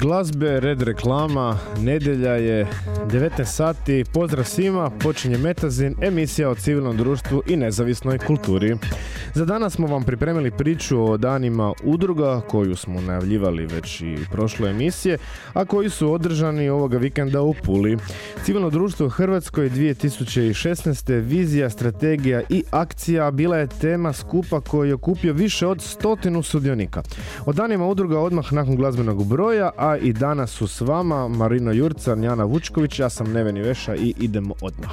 glazbe, red reklama, nedjelja je 19 sati, pozdrav svima, počinje Metazin, emisija o civilnom društvu i nezavisnoj kulturi. Za danas smo vam pripremili priču o danima udruga koju smo najavljivali već i prošle emisije, a koji su održani ovoga vikenda u Puli. Civilno društvo Hrvatskoj 2016. vizija, strategija i akcija bila je tema skupa koji je okupio više od stotinu sudionika. O danima udruga odmah nakon glazbenog broja, a i danas su s vama Marino Jurcan, Jana Vučković, ja sam Neveni Veša i idemo odmah.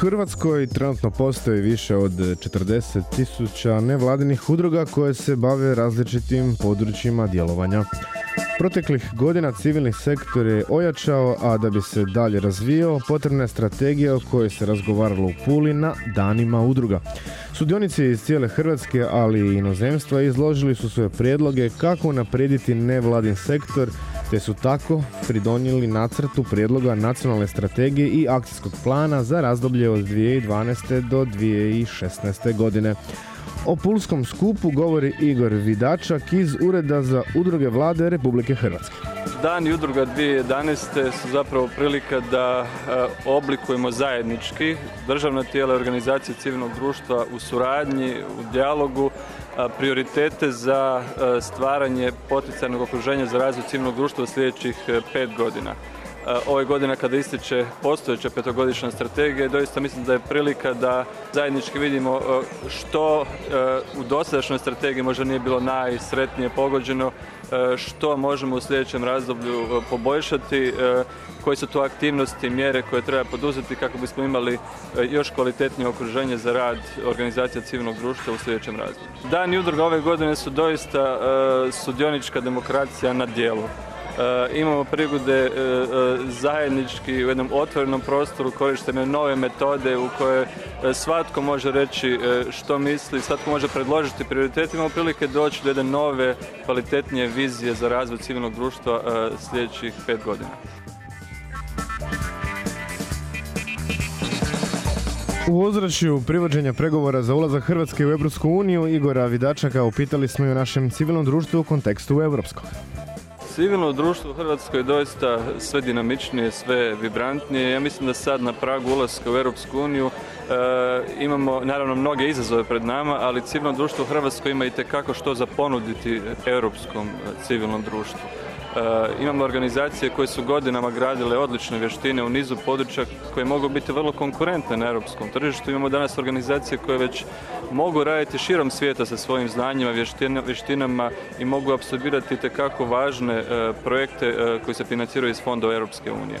Hrvatskoj trenutno postoji više od 40 tisuća nevladinih udruga koje se bave različitim područjima djelovanja. Proteklih godina civilni sektor je ojačao, a da bi se dalje razvio, potrebna je strategija o kojoj se razgovaralo u Puli na danima udruga. Sudionici iz cijele Hrvatske, ali i inozemstva, izložili su svoje prijedloge kako naprediti nevladin sektor te su tako pridonijeli nacrtu prijedloga nacionalne strategije i akcijskog plana za razdoblje od 2012. do 2016. godine. O pulskom skupu govori Igor Vidačak iz Ureda za udruge vlade Republike Hrvatske. Dan i udruga 2011. su zapravo prilika da e, oblikujemo zajednički državna tijela i organizacije civilnog društva u suradnji, u dijalogu, prioritete za stvaranje poticajnog okruženja za razvoj civilnog društva u sljedećih pet godina. Ove godine kada ističe postojeća petogodišnja strategija, doista mislim da je prilika da zajednički vidimo što u dosadašnjoj strategiji možda nije bilo najsretnije pogođeno, što možemo u sljedećem razdoblju e, poboljšati, e, koje su to aktivnosti, mjere koje treba poduzeti kako bismo imali e, još kvalitetnije okruženje za rad organizacija civilnog društva u sljedećem razdoblju. Dan i udruga ove godine su doista e, sudionička demokracija na dijelu. E, imamo prigode e, e, zajednički u jednom otvorenom prostoru korištene nove metode u koje svatko može reći što misli, svatko može predložiti prioritet. Imamo prilike doći do jedne nove, kvalitetnije vizije za razvoj civilnog društva sljedećih pet godina. U ozračju privođenja pregovora za ulazak Hrvatske u Europsku uniju Igora Vidačaka upitali smo i o našem civilnom društvu u kontekstu europskog. Civilno društvo u Hrvatskoj je doista sve dinamičnije, sve vibrantnije. Ja mislim da sad na pragu ulaska u Europsku uniju e, imamo naravno mnoge izazove pred nama, ali civilno društvo u Hrvatskoj ima i tekako što za ponuditi europskom e, civilnom društvu. E, imamo organizacije koje su godinama gradile odlične vještine u nizu područja koje mogu biti vrlo konkurentne na europskom tržištu. Imamo danas organizacije koje već mogu raditi širom svijeta sa svojim znanjima, vještina- vještinama i mogu apsorbirati tekako važne e, projekte e, koji se financiraju iz fondova Europske unije.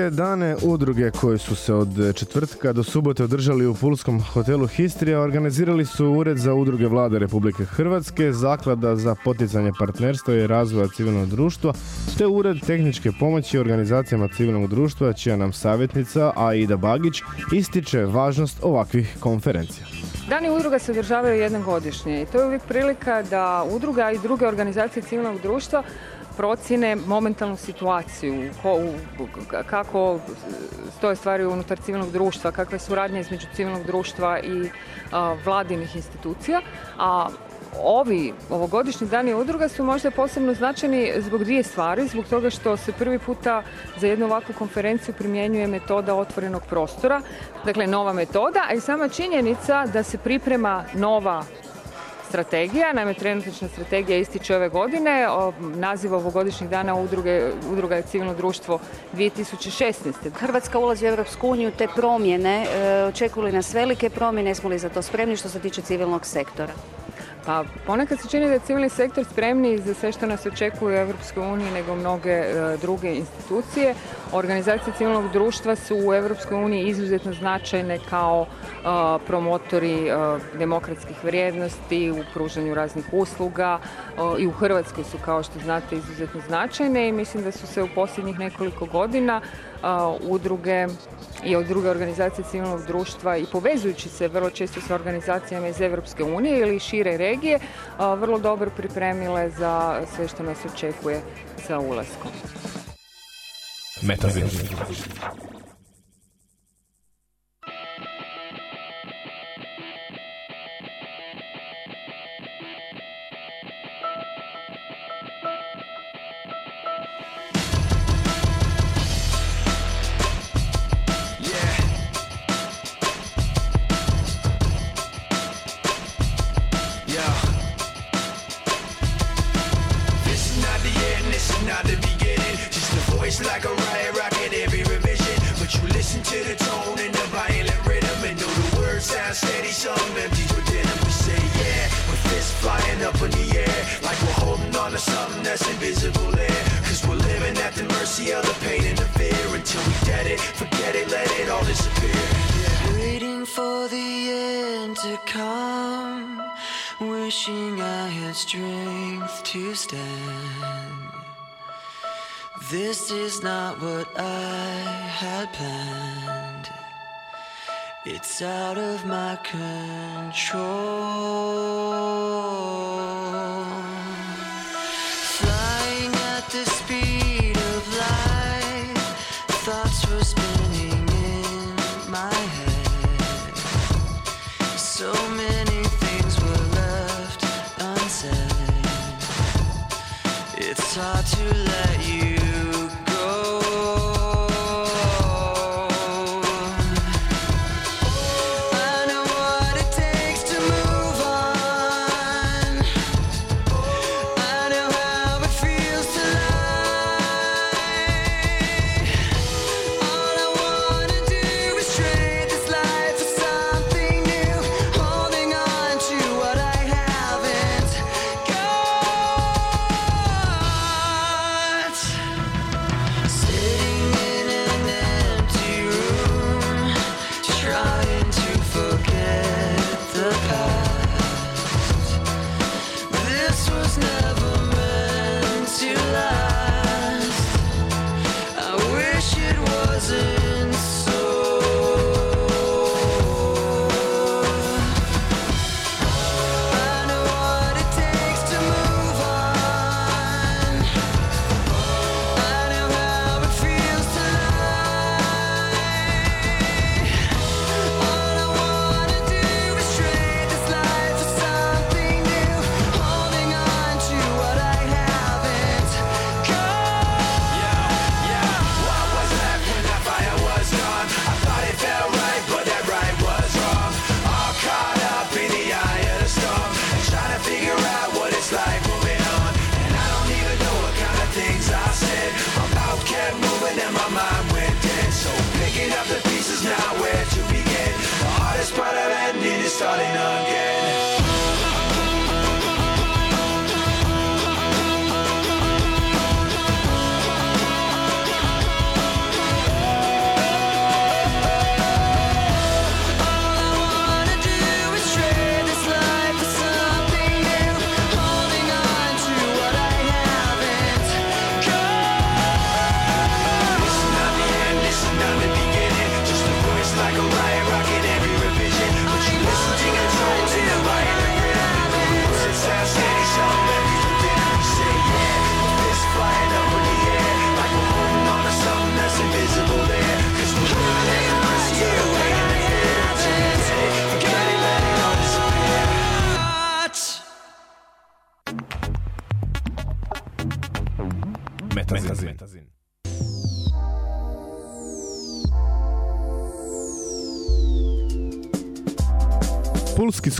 Pulske dane udruge koje su se od četvrtka do subote održali u Pulskom hotelu Histrija organizirali su Ured za udruge vlade Republike Hrvatske, Zaklada za poticanje partnerstva i razvoja civilnog društva, te Ured tehničke pomoći organizacijama civilnog društva, čija nam savjetnica Aida Bagić ističe važnost ovakvih konferencija. Dani udruga se održavaju jednom godišnje i to je uvijek prilika da udruga i druge organizacije civilnog društva procjene momentalnu situaciju, kako stoje stvari unutar civilnog društva, kakva je suradnja između civilnog društva i vladinih institucija, a Ovi ovogodišnji dani udruga su možda posebno značajni zbog dvije stvari. Zbog toga što se prvi puta za jednu ovakvu konferenciju primjenjuje metoda otvorenog prostora. Dakle, nova metoda, a i sama činjenica da se priprema nova strategija. Naime, trenutačna strategija ističe ove godine. Naziv ovogodišnjih dana udruge, udruga je civilno društvo 2016. Hrvatska ulazi u Europsku uniju, te promjene, e, očekuju li nas velike promjene, jesmo li za to spremni što se tiče civilnog sektora? Pa ponekad se čini da je civilni sektor spremniji za sve što nas očekuje u Europskoj uniji nego mnoge e, druge institucije. Organizacije civilnog društva su u Europskoj uniji izuzetno značajne kao e, promotori e, demokratskih vrijednosti u pružanju raznih usluga i u Hrvatskoj su kao što znate izuzetno značajne i mislim da su se u posljednjih nekoliko godina udruge i od druge organizacije civilnog društva i povezujući se vrlo često sa organizacijama iz Europske unije ili šire regije, vrlo dobro pripremile za sve što nas očekuje sa ulaskom. Like a riot rocket every revision. But you listen to the tone and the violent rhythm and know the words sound steady, some empty within them. We say yeah, with fists flying up in the air. Like we're holding on to something that's invisible there. Cause we're living at the mercy of the pain and the fear. Until we get it, forget it, let it all disappear. Waiting for the end to come. Wishing I had strength to stand. This is not what I had planned. It's out of my control.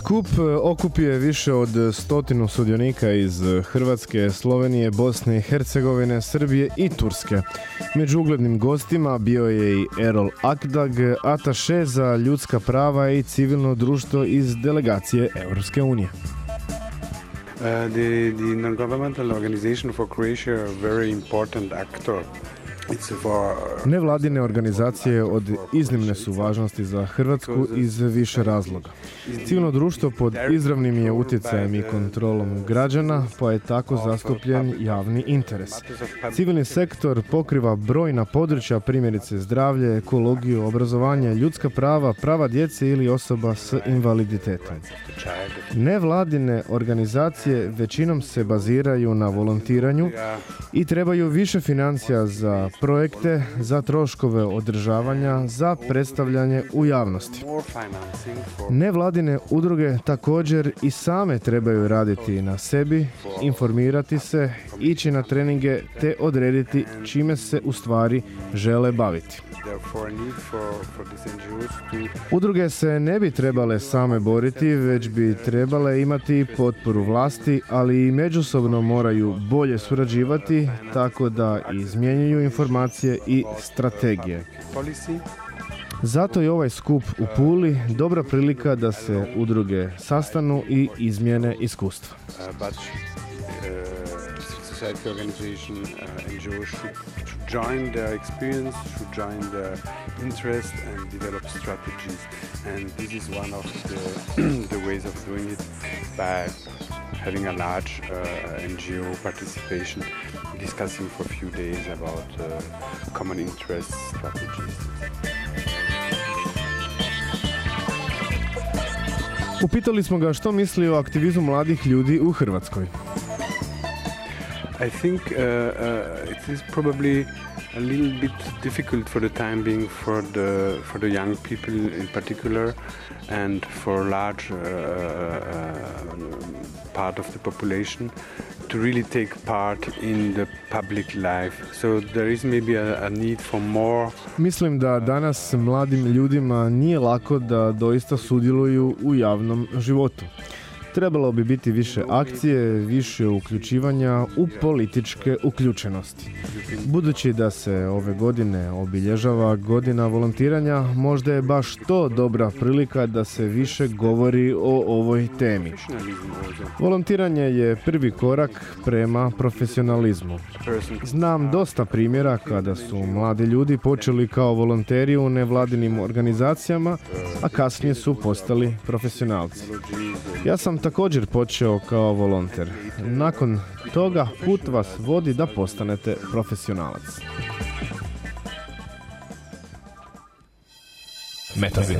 Skup e, okupio je više od stotinu sudionika iz Hrvatske, Slovenije, Bosne i Hercegovine, Srbije i Turske. Među uglednim gostima bio je i Erol Akdag, ataše za ljudska prava i civilno društvo iz delegacije Europske unije. Uh, the, the non-governmental organization for Croatia a very important actor. Nevladine organizacije od iznimne su važnosti za Hrvatsku iz više razloga. Civilno društvo pod izravnim je utjecajem i kontrolom građana, pa je tako zastupljen javni interes. Civilni sektor pokriva brojna područja, primjerice zdravlje, ekologiju, obrazovanje, ljudska prava, prava djece ili osoba s invaliditetom. Nevladine organizacije većinom se baziraju na volontiranju i trebaju više financija za projekte, za troškove održavanja, za predstavljanje u javnosti. Nevladine udruge također i same trebaju raditi na sebi, informirati se, ići na treninge te odrediti čime se u stvari žele baviti. Udruge se ne bi trebale same boriti, već bi trebale imati potporu vlasti, ali i međusobno moraju bolje surađivati tako da izmjenjuju informacije i strategije. Zato je ovaj skup u Puli dobra prilika da se udruge sastanu i izmjene iskustva. uh, uh, society organization uh, should, should join their experience, should join their interest and develop strategies. And this is one of the, the ways of doing it by having a large uh, NGO participation, discussing for a few days about uh, common interest strategies. Upitali smo ga što misli o aktivizmu mladih ljudi u Hrvatskoj. I think uh, uh, it is probably a little bit difficult for the time being for the for the young people in particular, and for a large uh, uh, part of the population to really take part in the public life. So there is maybe a, a need for more Mislim da danas mladim ljudima nije lako da doista sudjeluju u javnom životu. Trebalo bi biti više akcije, više uključivanja u političke uključenosti. Budući da se ove godine obilježava godina volontiranja, možda je baš to dobra prilika da se više govori o ovoj temi. Volontiranje je prvi korak prema profesionalizmu. Znam dosta primjera kada su mladi ljudi počeli kao volonteri u nevladinim organizacijama, a kasnije su postali profesionalci. Ja sam također počeo kao volonter. Nakon toga put vas vodi da postanete profesionalac. Metazin.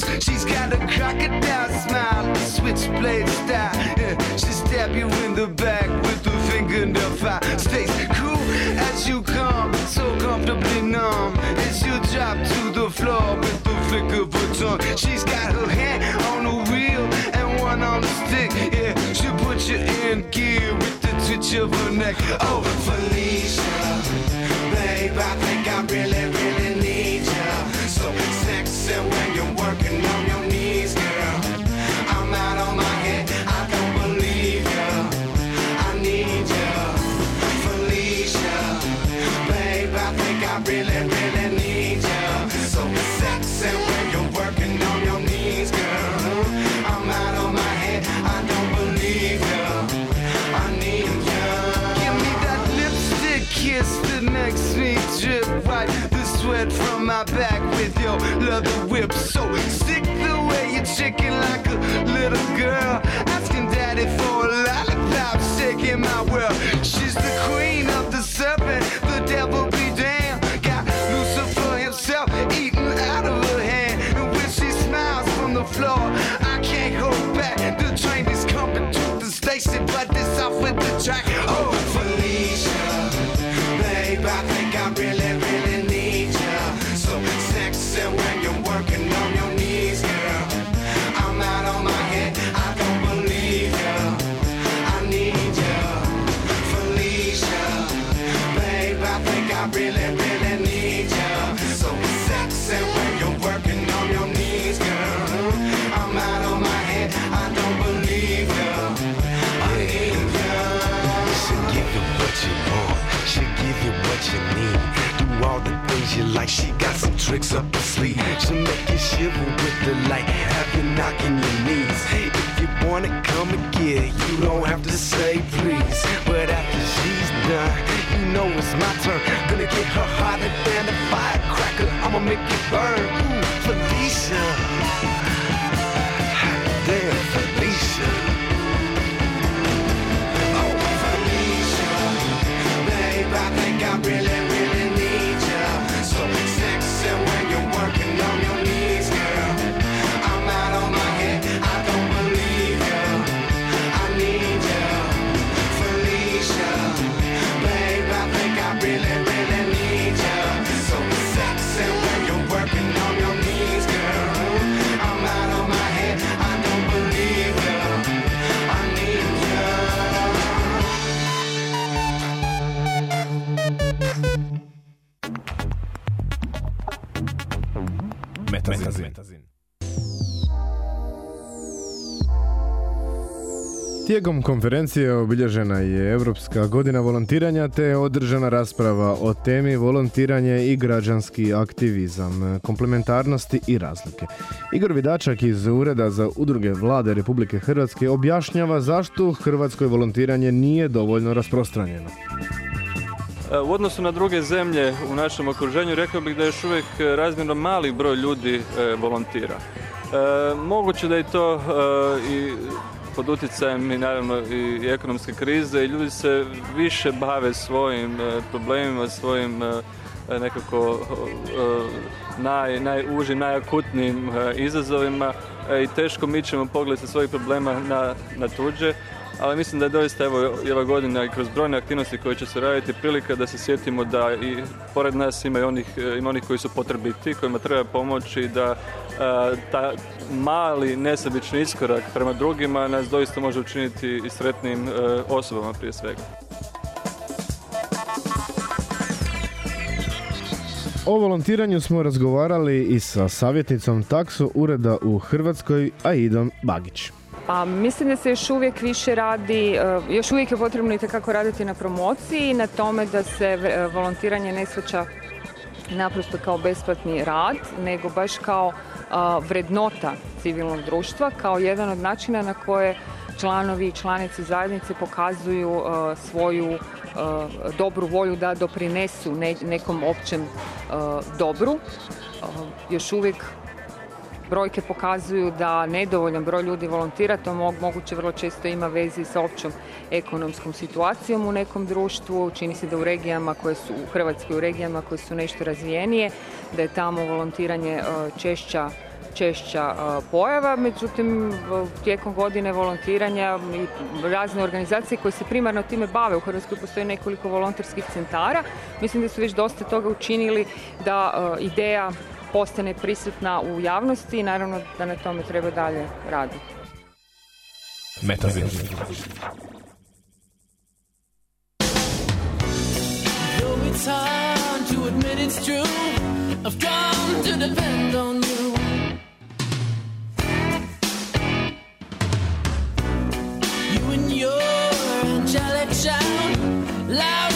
Her. She's got a crocodile smile, a switchblade style. Yeah, she stab you in the back with her fingernail file. Stays cool as you come, so comfortably numb. As you drop to the floor with the flick of her tongue. She's got her hand on the wheel and one on the stick. Yeah, she'll put you in gear with the twitch of her neck. Oh, Felicia, Sweat from my back with your leather whip. So sick the way you're chicken like a little girl. Asking daddy for a lollipop, shaking my world. She's the queen of the like. She got some tricks up her sleeve. She'll make you shiver with the light. Have you knocking your knees. If you wanna come and get, you don't have to say please. But after she's done, you know it's my turn. Gonna get her hotter than a firecracker. I'ma make it burn. Ooh, Felicia. Damn, Tijekom konferencije obilježena je Europska godina volontiranja te je održana rasprava o temi volontiranje i građanski aktivizam, komplementarnosti i razlike. Igor Vidačak iz Ureda za udruge vlade Republike Hrvatske objašnjava zašto u Hrvatskoj volontiranje nije dovoljno rasprostranjeno. E, U odnosu na druge zemlje u našem okruženju rekao bih da još uvijek razmjerno mali broj ljudi e, volontira. E, moguće da je to i pod utjecajem i naravno i ekonomske krize i ljudi se više bave svojim e, problemima, svojim e, nekako e, naj, najužim, najakutnijim izazovima i teško mičemo pogled sa svojih problema na, na tuđe ali mislim da je doista evo i ova godina i kroz brojne aktivnosti koje će se raditi prilika da se sjetimo da i pored nas ima i onih, e, ima onih koji su potrebiti, kojima treba pomoći da e, ta mali nesebični iskorak prema drugima nas doista može učiniti i sretnim e, osobama prije svega. O volontiranju smo razgovarali i sa savjetnicom takso ureda u Hrvatskoj, Aidom Bagić. Pa mislim da se još uvijek više radi, e, još uvijek je potrebno itekako raditi na promociji i na tome da se e, volontiranje ne shvaća naprosto kao besplatni rad, nego baš kao a, vrednota civilnog društva, kao jedan od načina na koje članovi i članice zajednice pokazuju svoju dobru volju da doprinesu ne- nekom općem dobru. Još uvijek brojke pokazuju da nedovoljan broj ljudi volontira, to mo- moguće vrlo često ima vezi sa općom ekonomskom situacijom u nekom društvu. Čini se da u regijama koje su, u Hrvatskoj u regijama koje su nešto razvijenije, da je tamo volontiranje e, češća češća a, pojava, međutim tijekom godine volontiranja i razne organizacije koje se primarno time bave, u Hrvatskoj postoji nekoliko volonterskih centara, mislim da su već dosta toga učinili da a, ideja postane prisutna u javnosti i naravno da na tome treba dalje raditi. Metazin. Though it's hard to admit it's true, I've come to depend on you. You and your angelic shout, loud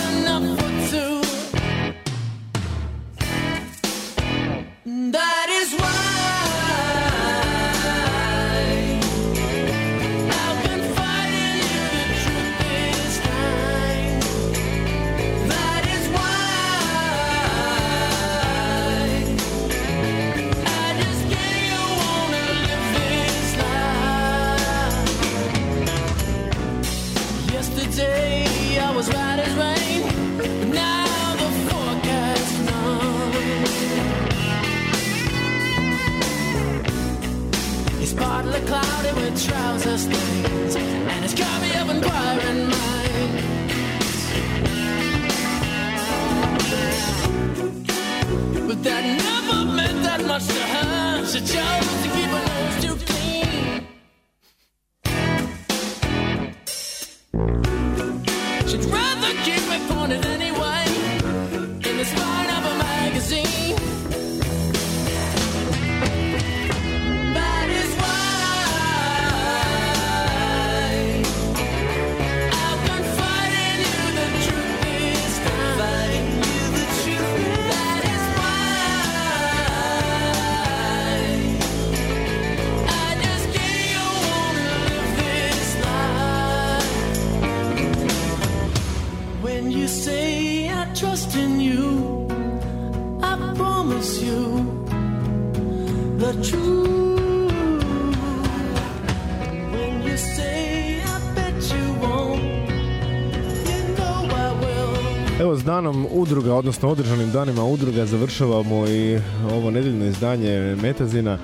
danom udruga, odnosno održanim danima udruga završavamo i ovo nedeljno izdanje Metazina.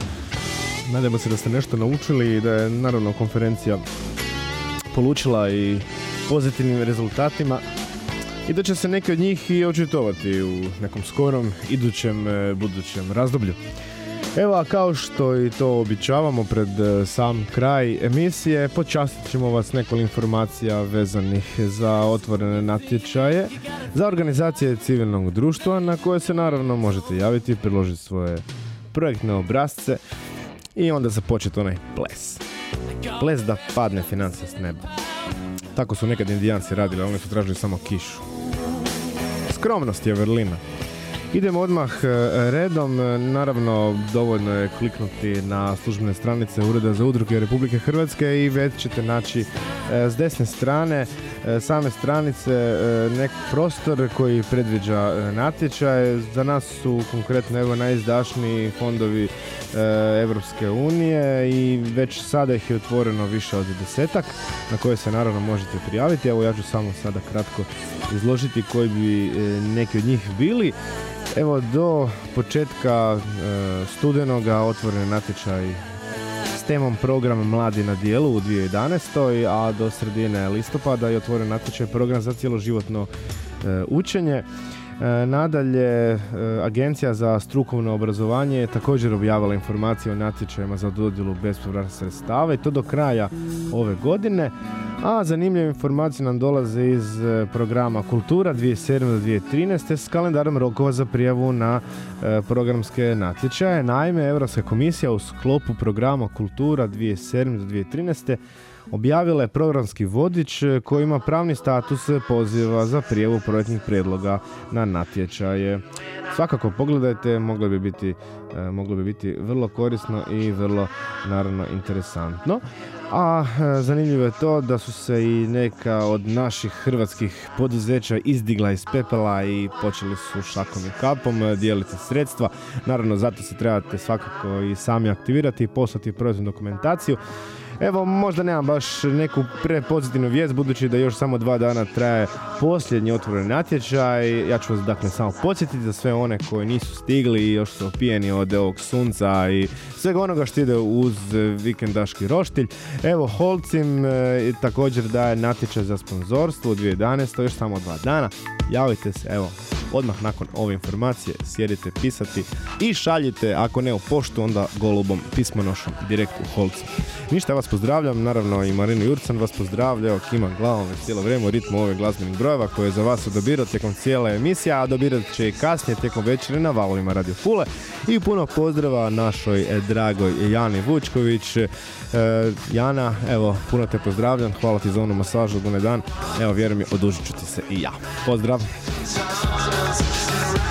Nadamo se da ste nešto naučili i da je naravno konferencija polučila i pozitivnim rezultatima i da će se neki od njih i očitovati u nekom skorom, idućem, e, budućem razdoblju. Evo, kao što i to običavamo pred e, sam kraj emisije, počastit ćemo vas nekoliko informacija vezanih za otvorene natječaje za organizacije civilnog društva na koje se naravno možete javiti, priložiti svoje projektne obrazce i onda započeti onaj ples. Ples da padne financija s neba. Tako su nekad indijanci radili, oni su tražili samo kišu. Skromnost je vrlina. Idemo odmah e, redom, E, naravno dovoljno je kliknuti na službene stranice Ureda za udruge Republike Hrvatske i već ćete naći e, s desne strane same stranice e, nek prostor koji predviđa e, natječaj. Za nas su konkretno evo najizdašniji fondovi Evropske unije i već sada ih je otvoreno više od desetak na koje se naravno možete prijaviti. Evo ja ću samo sada kratko izložiti koji bi e, neki od njih bili. Evo do početka e, studenoga otvoren je natječaj s temom program Mladi na dijelu u 2011. a do sredine listopada je otvoren natječaj program za cjeloživotno e, učenje. E, Nadalje, e, Agencija za strukovno obrazovanje je također objavila informacije o natječajima za dodjelu bespovratnih sredstava i to do kraja ove godine. A zanimljive informacije nam dolaze iz e, programa Kultura 2007. do 2013. s kalendarom rokova za prijavu na e, programske natječaje. Naime, Europska komisija u sklopu programa Kultura 2007. do 2013 objavila je programski vodič e, koji ima pravni status poziva za prijavu projektnih prijedloga na natječaje. Svakako pogledajte, moglo bi biti, moglo bi biti vrlo korisno i vrlo naravno interesantno. A e, zanimljivo je to da su se i neka od naših hrvatskih poduzeća izdigla iz pepela i počeli su šakom i kapom dijeliti sredstva. Naravno, zato se trebate svakako i sami aktivirati i poslati proizvodnu dokumentaciju. Evo, možda nemam baš neku prepozitivnu vijest, budući da još samo dva dana traje posljednji otvoreni natječaj. Ja ću vas dakle samo podsjetiti za sve one koji nisu stigli i još su opijeni od ovog sunca i svega onoga što ide uz vikendaški roštilj. Evo, Holcim e, također daje natječaj za sponzorstvo u 2011. još samo dva dana. Javite se, evo, odmah nakon ove informacije sjedite pisati i šaljite, ako ne u poštu, onda golubom pismonošom direkt u Holcim. Ništa, vas pozdravljam, naravno i Marinu Jurcan vas pozdravlja, evo kima glavom već cijelo vrijeme u ritmu ovih glazbenih brojeva koje je za vas odabirao tijekom cijele emisije, a odabirat će i kasnije tijekom večere na valovima Radio Pule. I puno pozdrava našoj e, dragoj Jani Vučković. E, Jana, evo, puno te pozdravljam, hvala ti za onu masažu, dan. Evo, vjerujem mi, odužit ću ti se i ja. Pozdrav! Christmas.